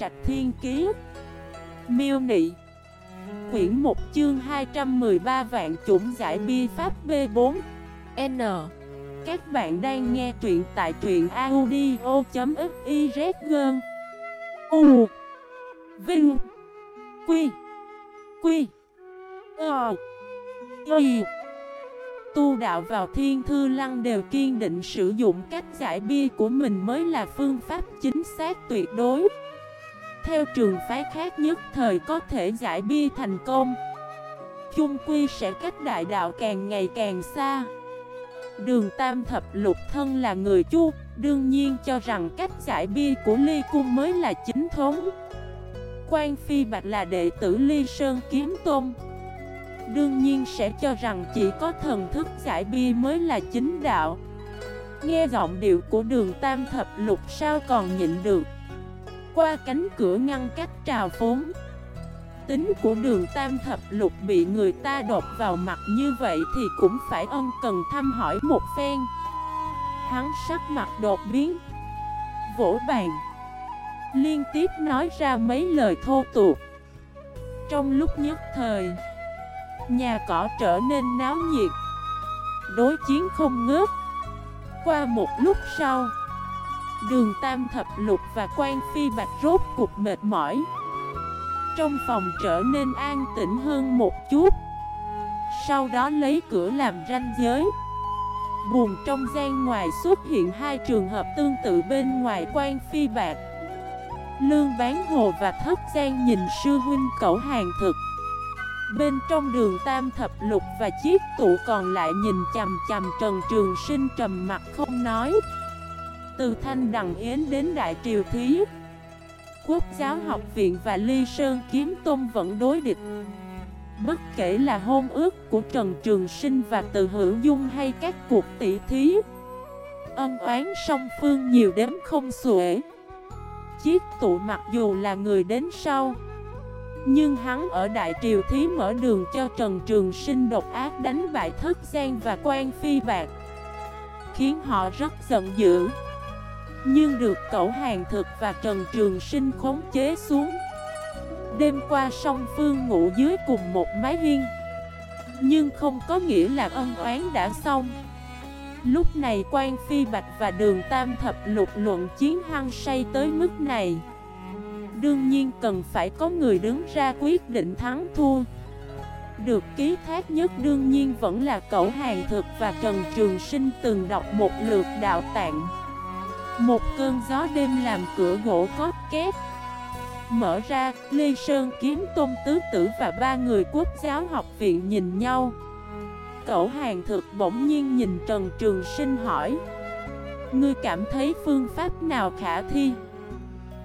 Trạch Thiên Kiế Miêu Nị. Quyển 1 chương 213 vạn chủng giải bi, pháp B4 N. Các bạn đang nghe truyện tại truyện audio.xyz U. Vinh. Quy. Quy. Ờ. Y. Tu đạo vào thiên thư lăng đều kiên định sử dụng cách giải bia của mình mới là phương pháp chính xác tuyệt đối. Theo trường phái khác nhất thời có thể giải bia thành công. Chung quy sẽ cách đại đạo càng ngày càng xa. Đường Tam Thập Lục Thân là người chu, Đương nhiên cho rằng cách giải bia của Ly Cung mới là chính thống. Quan Phi Bạch là đệ tử Ly Sơn Kiếm Tôn Đương nhiên sẽ cho rằng chỉ có thần thức giải bia mới là chính đạo. Nghe giọng điệu của đường Tam Thập Lục sao còn nhịn được? Qua cánh cửa ngăn cách trào phốn Tính của đường Tam Thập Lục bị người ta đột vào mặt như vậy thì cũng phải ân cần thăm hỏi một phen. Hắn sắc mặt đột biến. Vỗ bàn. Liên tiếp nói ra mấy lời thô tục. Trong lúc nhất thời, Nhà cỏ trở nên náo nhiệt. Đối chiến không ngớt. Qua một lúc sau Đường Tam Thập Lục và quan Phi Bạch rốt cục mệt mỏi. Trong phòng trở nên an tĩnh hơn một chút. Sau đó lấy cửa làm ranh giới. Buồn trong gian ngoài xuất hiện hai trường hợp tương tự bên ngoài quan Phi Bạch. Lương Bán Hồ và Thất Giang nhìn sư huynh cẩu hàng thực. Bên trong đường Tam Thập Lục và chiếc tụ còn lại nhìn chầm chầm Trần Trường Sinh trầm mặt không nói. Từ Thanh Đằng Yến đến Đại Triều Thí. Quốc giáo học viện và Ly Sơn Kiếm Tôn vẫn đối địch. Bất kể là hôn ước của Trần Trường Sinh và Từ Hữu Dung hay các cuộc tỷ thí, Ân oán song phương nhiều đếm không xuể. Chiếc tụ mặc dù là người đến sau, nhưng hắn ở Đại Triều Thí mở đường cho Trần Trường Sinh độc ác đánh bại Thất Giang và quan Phi Bạc, Khiến họ rất giận dữ. Nhưng được cậu hàng thực và Trần Trường Sinh khống chế xuống. Đêm qua song phương ngủ dưới cùng một mái hiên. Nhưng không có nghĩa là ân oán đã xong. Lúc này quan Phi Bạch và đường Tam Thập lục luận chiến hăng say tới mức này. Đương nhiên cần phải có người đứng ra quyết định thắng thua. Được ký thác nhất đương nhiên vẫn là cậu hàng thực và Trần Trường Sinh từng đọc một lượt đạo tạng. Một cơn gió đêm làm cửa gỗ có két. Mở ra, Lê Sơn kiếm tôn tứ tử và ba người quốc giáo học viện nhìn nhau. Cậu hàng thực bỗng nhiên nhìn Trần Trường Sinh hỏi Ngươi cảm thấy phương pháp nào khả thi?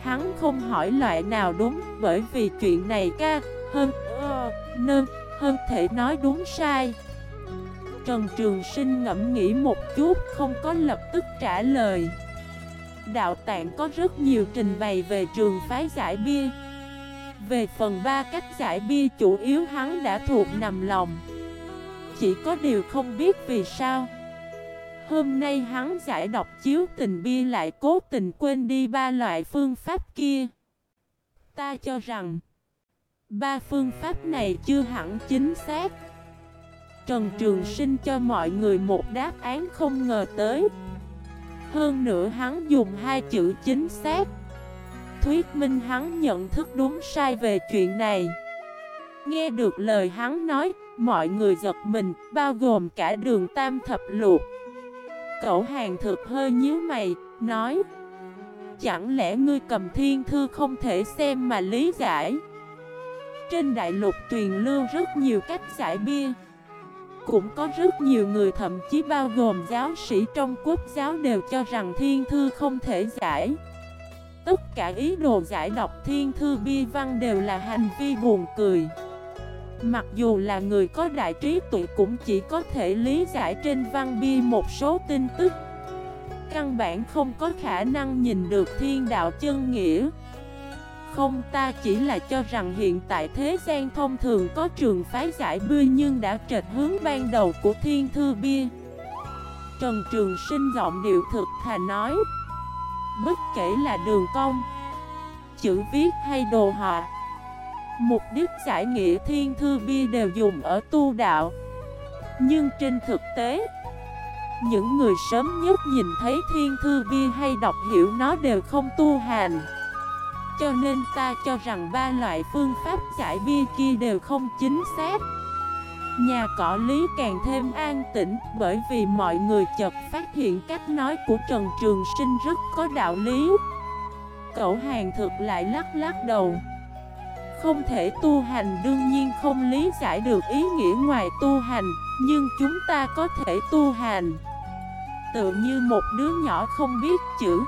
Hắn không hỏi loại nào đúng Bởi vì chuyện này ca Hơn ơ ờ, Nơn Hơn thể nói đúng sai. Trần Trường Sinh ngẫm nghĩ một chút Không có lập tức trả lời. Đạo tạng có rất nhiều trình bày về trường phái giải bia Về phần ba cách giải bia chủ yếu hắn đã thuộc nằm lòng Chỉ có điều không biết vì sao Hôm nay hắn giải đọc chiếu tình bia lại cố tình quên đi ba loại phương pháp kia. Ta cho rằng, ba phương pháp này chưa hẳn chính xác. Trần Trường Sinh cho mọi người một đáp án không ngờ tới. Hơn nữa hắn dùng hai chữ chính xác. Thuyết minh hắn nhận thức đúng sai về chuyện này. Nghe được lời hắn nói, mọi người giật mình, bao gồm cả đường tam thập luộc. Cậu hàng thực hơi nhíu mày, nói Chẳng lẽ ngươi cầm thiên thư không thể xem mà lý giải Trên đại lục truyền lưu rất nhiều cách giải bia cũng có rất nhiều người, thậm chí bao gồm giáo sĩ trong quốc giáo đều cho rằng thiên thư không thể giải. Tất cả ý đồ giải đọc thiên thư bi văn đều là hành vi buồn cười. Mặc dù là người có đại trí tuệ cũng chỉ có thể lý giải trên văn bi một số tin tức. Căn bản không có khả năng nhìn được thiên đạo chân nghĩa. Không? Ta chỉ là cho rằng hiện tại thế gian thông thường có trường phái giải bia nhưng đã trệt hướng ban đầu của thiên thư bia. Trần Trường Sinh giọng điệu thực thà nói, Bất kể là đường công chữ viết hay đồ họa, Mục đích giải nghĩa thiên thư bia đều dùng ở tu đạo. Nhưng trên thực tế, Những người sớm nhất nhìn thấy thiên thư bia hay đọc hiểu nó đều không tu hành. Cho nên ta cho rằng ba loại phương pháp giải bia kia đều không chính xác Nhà cỏ lý càng thêm an tĩnh bởi vì mọi người chợt phát hiện cách nói của Trần Trường Sinh rất có đạo lý. Cậu hàng thực lại lắc lắc đầu. Không thể tu hành đương nhiên không lý giải được ý nghĩa ngoài tu hành, nhưng chúng ta có thể tu hành. Tự như một đứa nhỏ không biết chữ,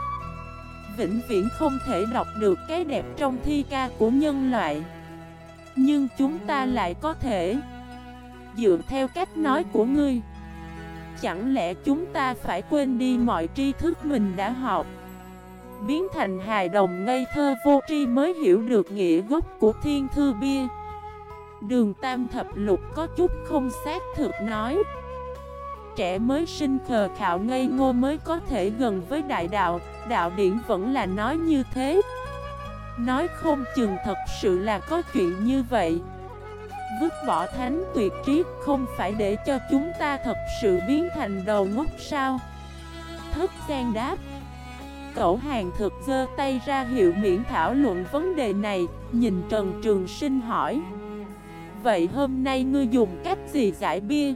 vĩnh viễn không thể đọc được cái đẹp trong thi ca của nhân loại. Nhưng chúng ta lại có thể. Dựa theo cách nói của ngươi, Chẳng lẽ chúng ta phải quên đi mọi tri thức mình đã học? Biến thành hài đồng ngây thơ vô tri mới hiểu được nghĩa gốc của thiên thư bia. Đường tam thập lục có chút không xác thực nói, Trẻ mới sinh khờ khạo ngây ngô mới có thể gần với đại đạo. Đạo điển vẫn là nói như thế. Nói không chừng thật sự là có chuyện như vậy. Vứt bỏ thánh tuyệt triết không phải để cho chúng ta thật sự biến thành đầu ngốc sao? Thất gian đáp. Cậu hàng thực dơ tay ra hiệu miễn thảo luận vấn đề này, Nhìn Trần Trường Sinh hỏi. Vậy hôm nay ngươi dùng cách gì giải bia?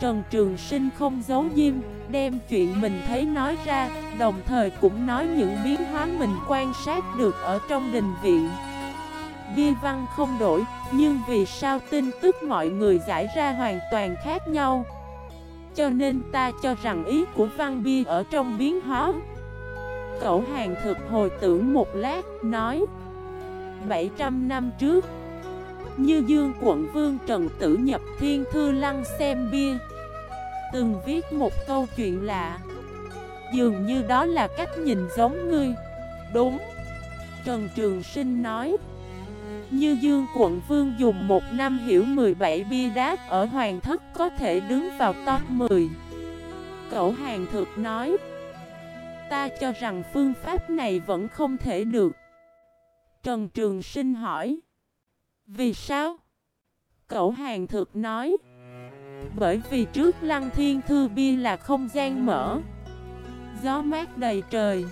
Trần Trường Sinh không giấu diêm. Đem chuyện mình thấy nói ra Đồng thời cũng nói những biến hóa mình quan sát được ở trong đình viện. Bia văn không đổi, nhưng vì sao tin tức mọi người giải ra hoàn toàn khác nhau? Cho nên ta cho rằng ý của văn bia ở trong biến hóa. Cậu hàng thực hồi tưởng một lát, nói 700 năm trước Như Dương quận vương Trần Tử nhập thiên thư lăng xem bia. Từng viết một câu chuyện lạ. Dường như đó là cách nhìn giống ngươi. Đúng. Trần Trường Sinh nói. Như Dương quận vương dùng một năm hiểu 17 bia đá ở Hoàng thất có thể đứng vào top 10 Cậu hàng thực nói. Ta cho rằng phương pháp này vẫn không thể được. Trần Trường Sinh hỏi. Vì sao? Cậu hàng thực nói. Bởi vì trước lăng thiên thư bia là không gian mở. Gió mát đầy trời.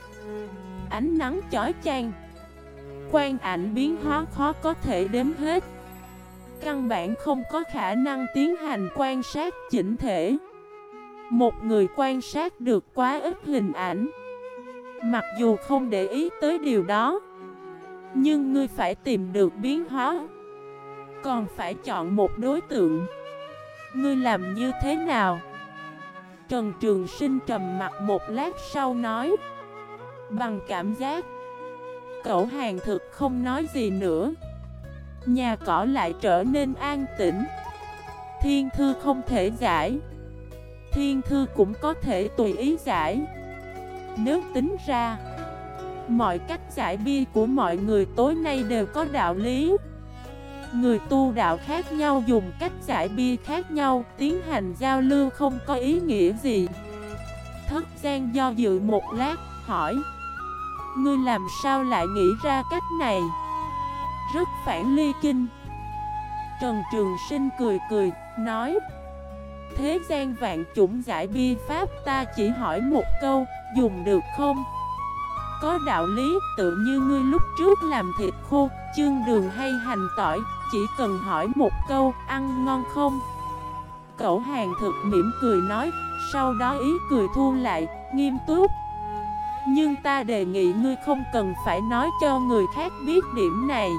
Ánh nắng chói chang. Quan ảnh biến hóa khó có thể đếm hết. Căn bản không có khả năng tiến hành quan sát chỉnh thể. Một người quan sát được quá ít hình ảnh. Mặc dù không để ý tới điều đó, Nhưng ngươi phải tìm được biến hóa. Còn phải chọn một đối tượng. Ngươi làm như thế nào? Trần Trường Sinh trầm mặt một lát sau nói. Bằng cảm giác, Cậu hàng thực không nói gì nữa. Nhà cỏ lại trở nên an tĩnh. Thiên thư không thể giải. Thiên thư cũng có thể tùy ý giải. Nếu tính ra, Mọi cách giải bi của mọi người tối nay đều có đạo lý. Người tu đạo khác nhau dùng cách giải bia khác nhau Tiến hành giao lưu không có ý nghĩa gì. Thất gian do dự một lát hỏi Ngươi làm sao lại nghĩ ra cách này? Rất phản ly kinh. Trần Trường Sinh cười cười, nói Thế gian vạn chủng giải bi pháp ta chỉ hỏi một câu, dùng được không? Có đạo lý tự như ngươi lúc trước làm thịt khô, chương đường hay hành tỏi, chỉ cần hỏi một câu, ăn ngon không? Cậu hàng thực mỉm cười nói, sau đó ý cười thu lại, nghiêm túc. Nhưng ta đề nghị ngươi không cần phải nói cho người khác biết điểm này.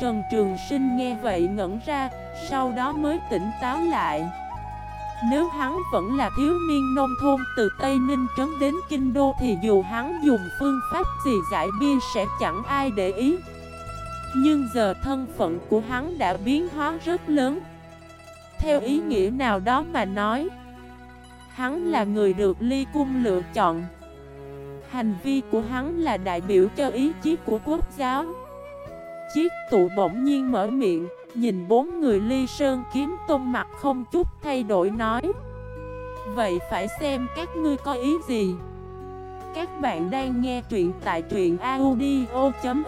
Trần Trường Sinh nghe vậy ngẩn ra Sau đó mới tỉnh táo lại. Nếu hắn vẫn là thiếu niên nông thôn từ Tây Ninh trấn đến Kinh Đô Thì dù hắn dùng phương pháp gì giải bia sẽ chẳng ai để ý. Nhưng giờ thân phận của hắn đã biến hóa rất lớn. Theo ý nghĩa nào đó mà nói, Hắn là người được ly cung lựa chọn. Hành vi của hắn là đại biểu cho ý chí của quốc giáo. Chiếc tụ bỗng nhiên mở miệng, Nhìn bốn người ly sơn kiếm tôn mặt không chút thay đổi nói. Vậy phải xem các ngươi có ý gì? Các bạn đang nghe truyện tại truyện audio.fif